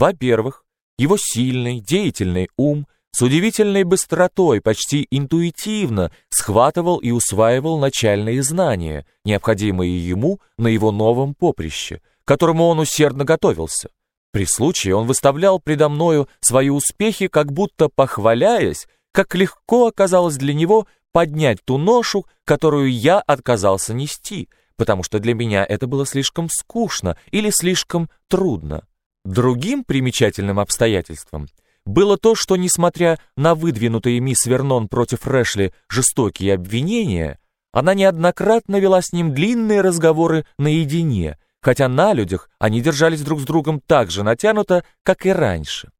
Во-первых, его сильный, деятельный ум с удивительной быстротой, почти интуитивно схватывал и усваивал начальные знания, необходимые ему на его новом поприще, к которому он усердно готовился. При случае он выставлял предо мною свои успехи, как будто похваляясь, как легко оказалось для него поднять ту ношу, которую я отказался нести, потому что для меня это было слишком скучно или слишком трудно. Другим примечательным обстоятельством было то, что, несмотря на выдвинутые мисс Вернон против Рэшли жестокие обвинения, она неоднократно вела с ним длинные разговоры наедине, хотя на людях они держались друг с другом так же натянуто, как и раньше.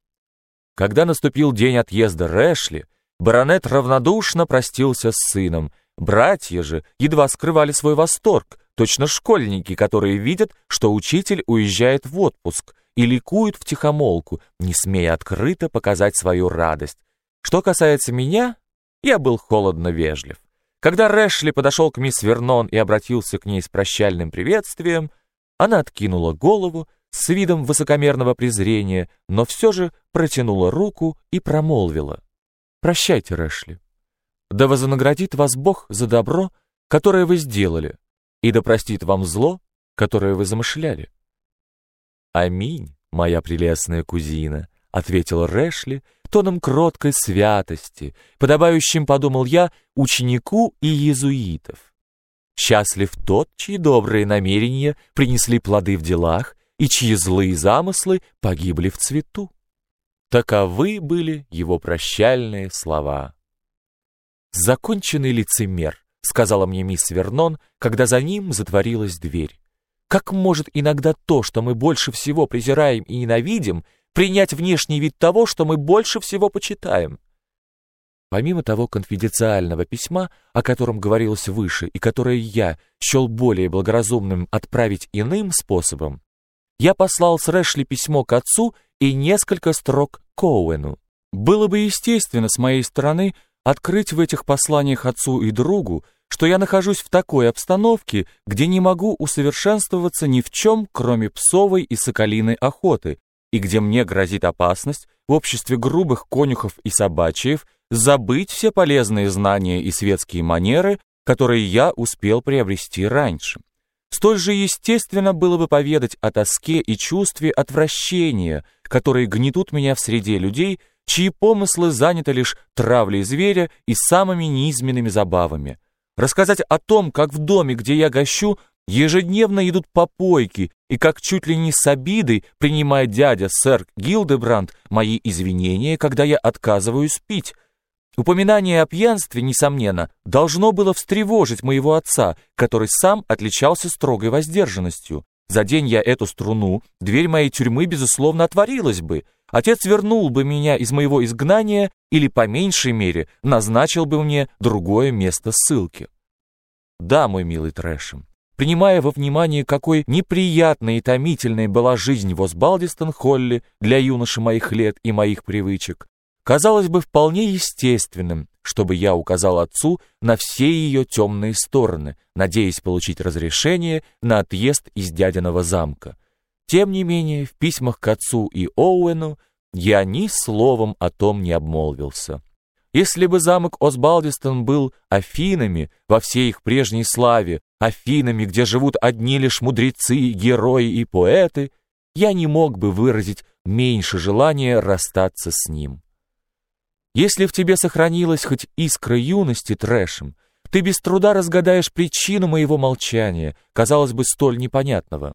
Когда наступил день отъезда Рэшли, баронет равнодушно простился с сыном, братья же едва скрывали свой восторг, точно школьники, которые видят, что учитель уезжает в отпуск и ликуют втихомолку, не смея открыто показать свою радость. Что касается меня, я был холодно вежлив. Когда Рэшли подошел к мисс Вернон и обратился к ней с прощальным приветствием, она откинула голову с видом высокомерного презрения, но все же протянула руку и промолвила. «Прощайте, Рэшли. Да вознаградит вас Бог за добро, которое вы сделали, и да простит вам зло, которое вы замышляли». «Аминь, моя прелестная кузина», — ответил Рэшли тоном кроткой святости, подобающим, подумал я, ученику и иезуитов. Счастлив тот, чьи добрые намерения принесли плоды в делах и чьи злые замыслы погибли в цвету. Таковы были его прощальные слова. «Законченный лицемер», — сказала мне мисс Вернон, когда за ним затворилась дверь. «Как может иногда то, что мы больше всего презираем и ненавидим, принять внешний вид того, что мы больше всего почитаем?» Помимо того конфиденциального письма, о котором говорилось выше и которое я счел более благоразумным отправить иным способом, я послал с Рэшли письмо к отцу и несколько строк Коуэну. Было бы естественно с моей стороны открыть в этих посланиях отцу и другу, что я нахожусь в такой обстановке, где не могу усовершенствоваться ни в чем, кроме псовой и соколиной охоты, и где мне грозит опасность в обществе грубых конюхов и собачьев забыть все полезные знания и светские манеры, которые я успел приобрести раньше. Столь же естественно было бы поведать о тоске и чувстве отвращения, которые гнетут меня в среде людей, чьи помыслы заняты лишь травлей зверя и самыми низменными забавами. Рассказать о том, как в доме, где я гощу, ежедневно идут попойки, и как чуть ли не с обидой принимает дядя сэр Гилдебранд мои извинения, когда я отказываюсь пить, Упоминание о пьянстве, несомненно, должно было встревожить моего отца, который сам отличался строгой воздержанностью. За день я эту струну, дверь моей тюрьмы, безусловно, отворилась бы. Отец вернул бы меня из моего изгнания или, по меньшей мере, назначил бы мне другое место ссылки. Да, мой милый Трэшем, принимая во внимание, какой неприятной и томительной была жизнь в Осбалдистон-Холле для юноши моих лет и моих привычек, Казалось бы вполне естественным, чтобы я указал отцу на все ее темные стороны, надеясь получить разрешение на отъезд из дядиного замка. Тем не менее, в письмах к отцу и Оуэну я ни словом о том не обмолвился. Если бы замок Осбалдистон был Афинами во всей их прежней славе, Афинами, где живут одни лишь мудрецы, герои и поэты, я не мог бы выразить меньше желания расстаться с ним. Если в тебе сохранилась хоть искра юности трэшем, ты без труда разгадаешь причину моего молчания, казалось бы, столь непонятного.